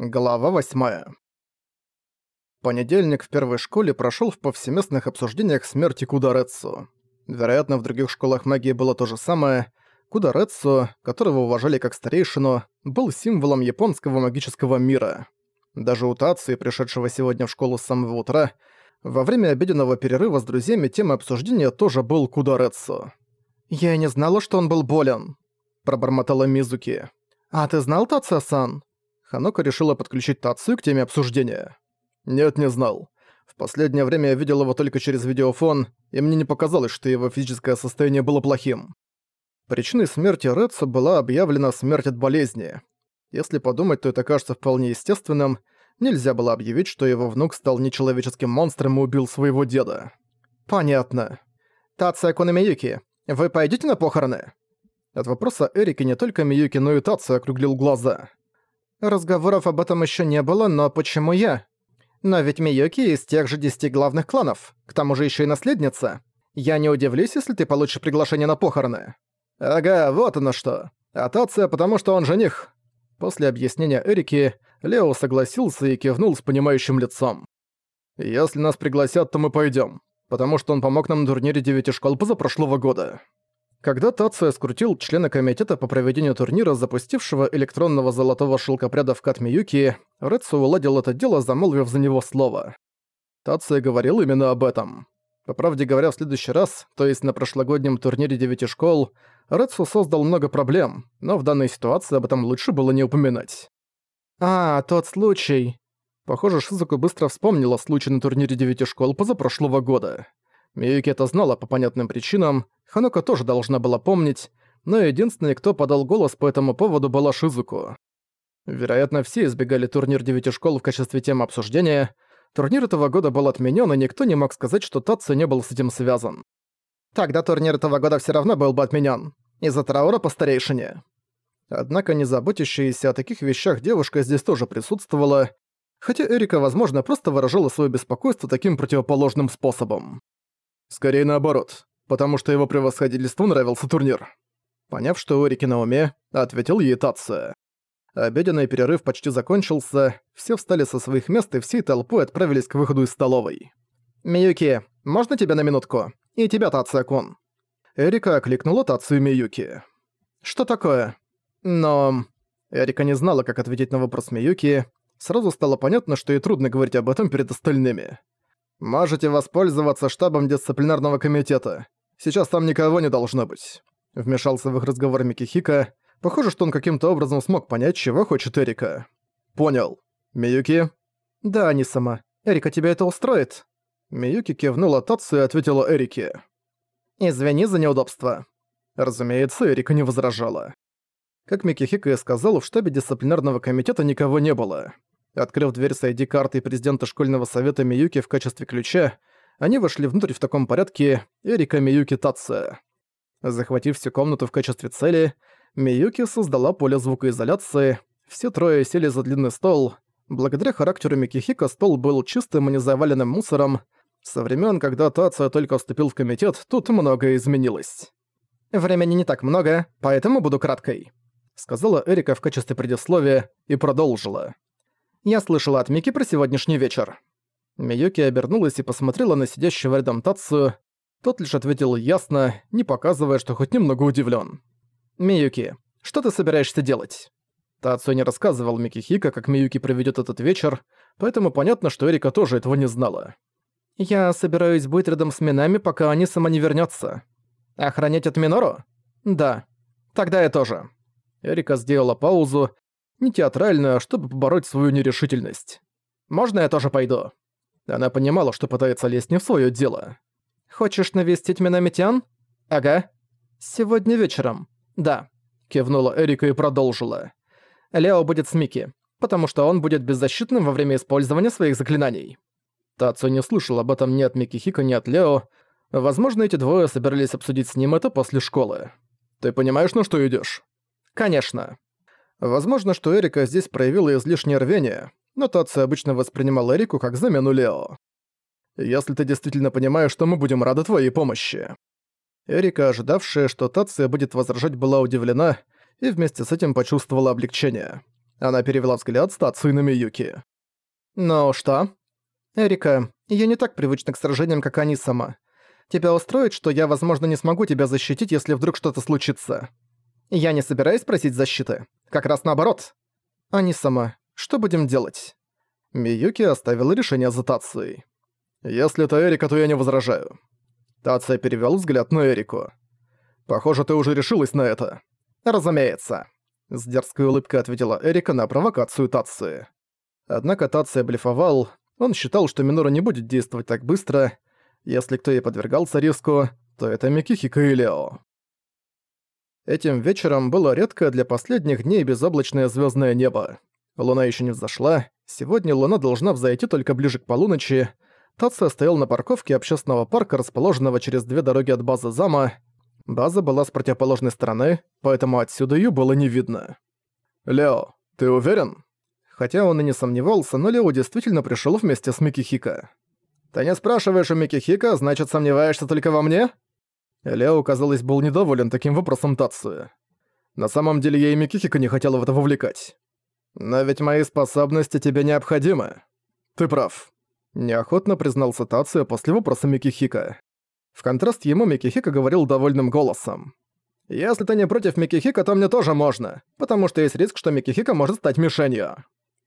Глава 8. Понедельник в первой школе прошел в повсеместных обсуждениях смерти Кударецу. Вероятно, в других школах магии было то же самое. Кударецу, которого уважали как старейшину, был символом японского магического мира. Даже у Тации, пришедшего сегодня в школу с самого утра, во время обеденного перерыва с друзьями темой обсуждения тоже был Кударецу. «Я и не знала, что он был болен», – пробормотала Мизуки. «А ты знал Тация-сан?» Ханока решила подключить Тацию к теме обсуждения. «Нет, не знал. В последнее время я видел его только через видеофон, и мне не показалось, что его физическое состояние было плохим. Причиной смерти Рэдсу была объявлена смерть от болезни. Если подумать, то это кажется вполне естественным. Нельзя было объявить, что его внук стал нечеловеческим монстром и убил своего деда. Понятно. Тация Кунамиюки, вы пойдете на похороны? От вопроса Эрики не только Миюки, но и Тация округлил глаза. Разговоров об этом еще не было, но почему я? Но ведь Миюки из тех же десяти главных кланов, к тому же еще и наследница. Я не удивлюсь, если ты получишь приглашение на похороны. Ага, вот оно что. А Тация, потому что он жених. После объяснения Эрики, Лео согласился и кивнул с понимающим лицом. «Если нас пригласят, то мы пойдем, потому что он помог нам на турнире девяти школ позапрошлого года». Когда Тация скрутил члена комитета по проведению турнира, запустившего электронного золотого шелкопряда в Катмиюки, Рэдсу уладил это дело, замолвив за него слово. Тация говорил именно об этом. По правде говоря, в следующий раз, то есть на прошлогоднем турнире девяти школ, Рэдсу создал много проблем, но в данной ситуации об этом лучше было не упоминать. «А, тот случай...» Похоже, Шизуку быстро вспомнила случай на турнире девяти школ позапрошлого года. Миюки это знала по понятным причинам, Ханока тоже должна была помнить, но единственный, кто подал голос по этому поводу, была Шизуку. Вероятно, все избегали турнир девяти школ в качестве темы обсуждения. Турнир этого года был отменен, и никто не мог сказать, что Татсу не был с этим связан. Тогда турнир этого года все равно был бы отменен из-за траура по старейшине. Однако не заботящаяся о таких вещах девушка здесь тоже присутствовала, хотя Эрика, возможно, просто выражала свое беспокойство таким противоположным способом. Скорее наоборот потому что его превосходительству нравился турнир. Поняв, что у Эрики на уме, ответил ей Тация. Обеденный перерыв почти закончился, все встали со своих мест и всей толпой отправились к выходу из столовой. «Миюки, можно тебя на минутку? И тебя, Тация-кун?» Эрика окликнула Тацию Миюки. «Что такое?» «Но...» Эрика не знала, как ответить на вопрос Миюки. Сразу стало понятно, что ей трудно говорить об этом перед остальными. «Можете воспользоваться штабом дисциплинарного комитета. Сейчас там никого не должно быть». Вмешался в их разговор Микихика. Похоже, что он каким-то образом смог понять, чего хочет Эрика. «Понял. Миюки?» «Да, не сама. Эрика, тебя это устроит?» Миюки кивнула Татсу и ответила Эрике. «Извини за неудобство». Разумеется, Эрика не возражала. Как Микихика и сказал, в штабе дисциплинарного комитета никого не было. Открыв дверь с ID-картой президента школьного совета Миюки в качестве ключа, они вошли внутрь в таком порядке Эрика Миюки Татце. Захватив всю комнату в качестве цели, Миюки создала поле звукоизоляции, все трое сели за длинный стол. Благодаря характеру Микихика стол был чистым и не заваленным мусором. Со времен, когда Тация только вступил в комитет, тут многое изменилось. «Времени не так много, поэтому буду краткой», — сказала Эрика в качестве предисловия и продолжила. «Я слышала от Мики про сегодняшний вечер. Миюки обернулась и посмотрела на сидящего рядом Тацию. Тот лишь ответил ясно, не показывая, что хоть немного удивлен. «Миюки, что ты собираешься делать?» Тацию не рассказывал Микихика, как Миюки проведет этот вечер, поэтому понятно, что Эрика тоже этого не знала. «Я собираюсь быть рядом с Минами, пока они сама не вернется. Охранять от Минору? Да. Тогда я тоже». Эрика сделала паузу, не театральную, а чтобы побороть свою нерешительность. «Можно я тоже пойду?» Она понимала, что пытается лезть не в своё дело. «Хочешь навестить Минамитян?» «Ага». «Сегодня вечером?» «Да», — кивнула Эрика и продолжила. «Лео будет с Мики, потому что он будет беззащитным во время использования своих заклинаний». Тацу не слышал об этом ни от Мики Хика, ни от Лео. Возможно, эти двое собирались обсудить с ним это после школы. «Ты понимаешь, на что идёшь?» «Конечно». Возможно, что Эрика здесь проявила излишнее рвение, но Татсо обычно воспринимал Эрику как замену Лео. «Если ты действительно понимаешь, что мы будем рады твоей помощи». Эрика, ожидавшая, что Тация будет возражать, была удивлена и вместе с этим почувствовала облегчение. Она перевела взгляд с Тацуи на Миюки. «Ну что?» «Эрика, я не так привычна к сражениям, как они сама. Тебя устроит, что я, возможно, не смогу тебя защитить, если вдруг что-то случится. Я не собираюсь просить защиты. Как раз наоборот. Они сама. Что будем делать?» Миюки оставила решение за Тацией. «Если это Эрика, то я не возражаю». Тация перевёл взгляд на Эрику. «Похоже, ты уже решилась на это». «Разумеется». С дерзкой улыбкой ответила Эрика на провокацию Тации. Однако Тация блефовал, он считал, что Минора не будет действовать так быстро. Если кто и подвергался риску, то это Микихика и Лео. Этим вечером было редкое для последних дней безоблачное звездное небо. Луна еще не взошла, сегодня луна должна взойти только ближе к полуночи. Тация стоял на парковке общественного парка, расположенного через две дороги от базы зама, База была с противоположной стороны, поэтому отсюда её было не видно. «Лео, ты уверен?» Хотя он и не сомневался, но Лео действительно пришёл вместе с Микихика. «Ты не спрашиваешь у Микихика, значит, сомневаешься только во мне?» Лео, казалось, был недоволен таким вопросом Тацию. На самом деле я и Микихика не хотел в это вовлекать. «Но ведь мои способности тебе необходимы». «Ты прав», — неохотно признался Тацию после вопроса Микихика. В контраст ему Микихика говорил довольным голосом. «Если ты не против Микихика, то мне тоже можно, потому что есть риск, что Микихика может стать мишенью».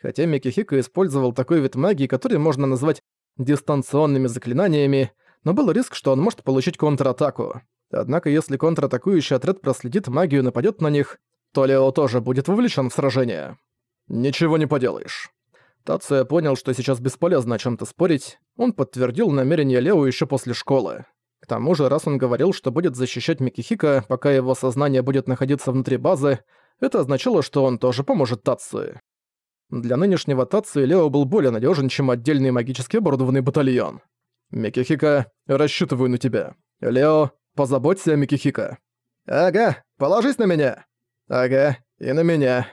Хотя Микихика использовал такой вид магии, который можно назвать дистанционными заклинаниями, но был риск, что он может получить контратаку. Однако если контратакующий отряд проследит магию и нападёт на них, то Лео тоже будет вовлечен в сражение. Ничего не поделаешь. Тация понял, что сейчас бесполезно о чем то спорить, он подтвердил намерение Лео еще после школы. К тому же, раз он говорил, что будет защищать Микихика, пока его сознание будет находиться внутри базы, это означало, что он тоже поможет Тацию. Для нынешнего Тацию Лео был более надежен, чем отдельный магически оборудованный батальон. «Микихика, рассчитываю на тебя. Лео, позаботься о Микихика». «Ага, положись на меня». «Ага, и на меня».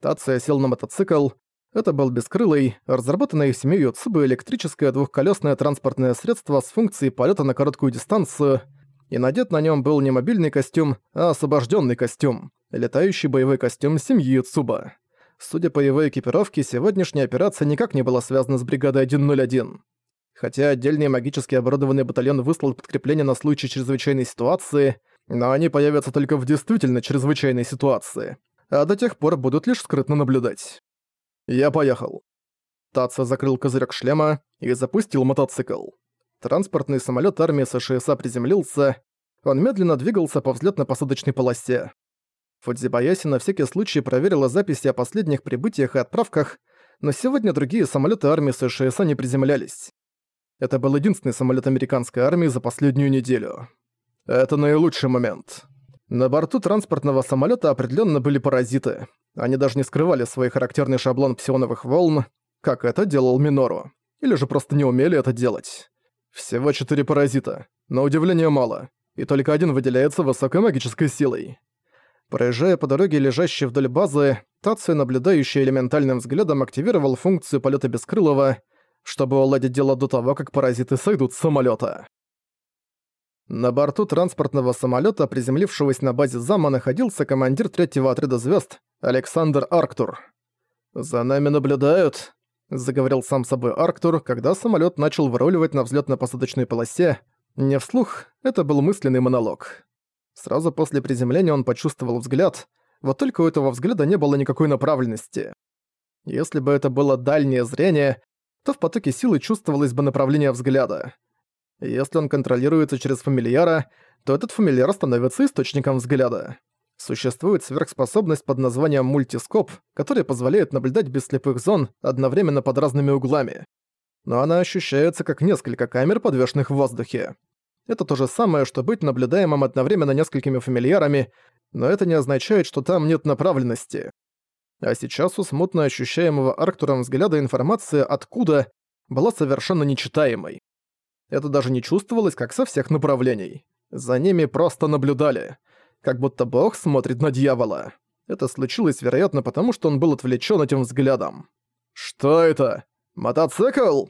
Тация сел на мотоцикл, это был бескрылый, разработанный семьей Цубы электрическое двухколесное транспортное средство с функцией полета на короткую дистанцию, и надет на нем был не мобильный костюм, а освобожденный костюм, летающий боевой костюм семьи Цуба. Судя по его экипировке, сегодняшняя операция никак не была связана с бригадой 101. Хотя отдельный магически оборудованный батальон выслал подкрепление на случай чрезвычайной ситуации, но они появятся только в действительно чрезвычайной ситуации, а до тех пор будут лишь скрытно наблюдать. «Я поехал». Таца закрыл козырек шлема и запустил мотоцикл. Транспортный самолет армии США приземлился, он медленно двигался по взлетно-посадочной полосе. Фудзибаяси на всякий случай проверила записи о последних прибытиях и отправках, но сегодня другие самолеты армии США не приземлялись. Это был единственный самолет американской армии за последнюю неделю. Это наилучший момент. На борту транспортного самолета определенно были паразиты. Они даже не скрывали свой характерный шаблон псионовых волн, как это делал Минору. Или же просто не умели это делать. Всего четыре паразита, но удивления мало, и только один выделяется высокой магической силой. Проезжая по дороге, лежащей вдоль базы, Тацию, наблюдающий элементальным взглядом, активировал функцию полета бескрылого, чтобы уладить дело до того, как паразиты сойдут с самолета. На борту транспортного самолета, приземлившегося на базе зама, находился командир третьего отряда звезд Александр Арктур. «За нами наблюдают», — заговорил сам собой Арктур, когда самолет начал выруливать на взлетно-посадочной полосе. Не вслух, это был мысленный монолог. Сразу после приземления он почувствовал взгляд, вот только у этого взгляда не было никакой направленности. Если бы это было дальнее зрение, то в потоке силы чувствовалось бы направление взгляда. Если он контролируется через фамильяра, то этот фамильяр становится источником взгляда. Существует сверхспособность под названием мультископ, которая позволяет наблюдать без слепых зон одновременно под разными углами. Но она ощущается как несколько камер, подвешенных в воздухе. Это то же самое, что быть наблюдаемым одновременно несколькими фамильярами, но это не означает, что там нет направленности. А сейчас у смутно ощущаемого Арктуром взгляда информация «откуда» была совершенно нечитаемой. Это даже не чувствовалось, как со всех направлений. За ними просто наблюдали. Как будто бог смотрит на дьявола. Это случилось, вероятно, потому что он был отвлечен этим взглядом. «Что это? Мотоцикл?»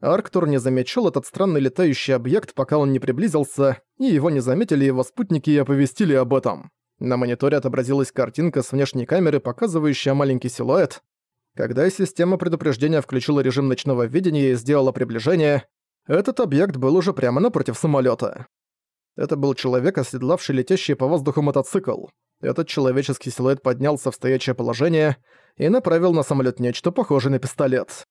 Арктур не замечал этот странный летающий объект, пока он не приблизился, и его не заметили его спутники и оповестили об этом. На мониторе отобразилась картинка с внешней камеры, показывающая маленький силуэт. Когда система предупреждения включила режим ночного видения и сделала приближение, этот объект был уже прямо напротив самолета. Это был человек, оседлавший летящий по воздуху мотоцикл. Этот человеческий силуэт поднялся в стоячее положение и направил на самолет нечто похожее на пистолет.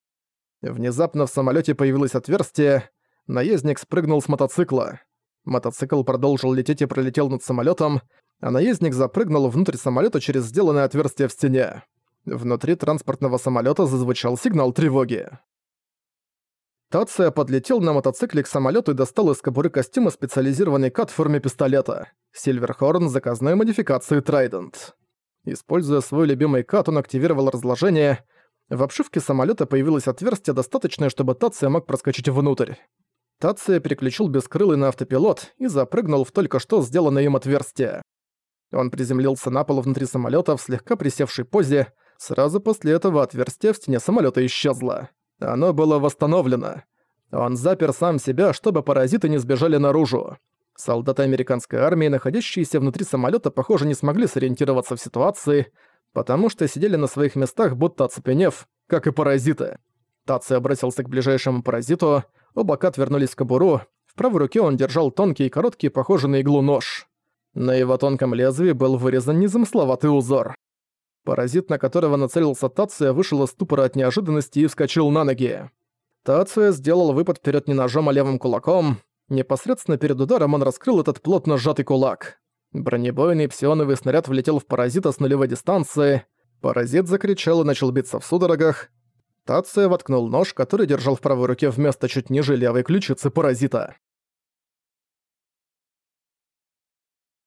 Внезапно в самолете появилось отверстие, наездник спрыгнул с мотоцикла. Мотоцикл продолжил лететь и пролетел над самолетом, а наездник запрыгнул внутрь самолета через сделанное отверстие в стене. Внутри транспортного самолета зазвучал сигнал тревоги. Тация подлетел на мотоцикле к самолету и достал из кобуры костюма специализированный кат в форме пистолета. Сильверхорн заказной модификации Трайдент. Используя свой любимый кат, он активировал разложение. В обшивке самолета появилось отверстие, достаточное, чтобы Тация мог проскочить внутрь. Тация переключил бескрылый на автопилот и запрыгнул в только что сделанное им отверстие. Он приземлился на пол внутри самолета в слегка присевшей позе. Сразу после этого отверстие в стене самолета исчезло. Оно было восстановлено. Он запер сам себя, чтобы паразиты не сбежали наружу. Солдаты американской армии, находящиеся внутри самолета, похоже, не смогли сориентироваться в ситуации, потому что сидели на своих местах, будто оцепенев, как и паразиты. Таци обратился к ближайшему паразиту, оба кат вернулись в кобуру, в правой руке он держал тонкий и короткий, похожий на иглу нож. На его тонком лезвии был вырезан незамысловатый узор. Паразит, на которого нацелился Тация, вышел из ступора от неожиданности и вскочил на ноги. Тация сделал выпад вперед не ножом, а левым кулаком. Непосредственно перед ударом он раскрыл этот плотно сжатый кулак. Бронебойный псионовый снаряд влетел в паразита с нулевой дистанции. Паразит закричал и начал биться в судорогах. Тация воткнул нож, который держал в правой руке вместо чуть ниже левой ключицы паразита.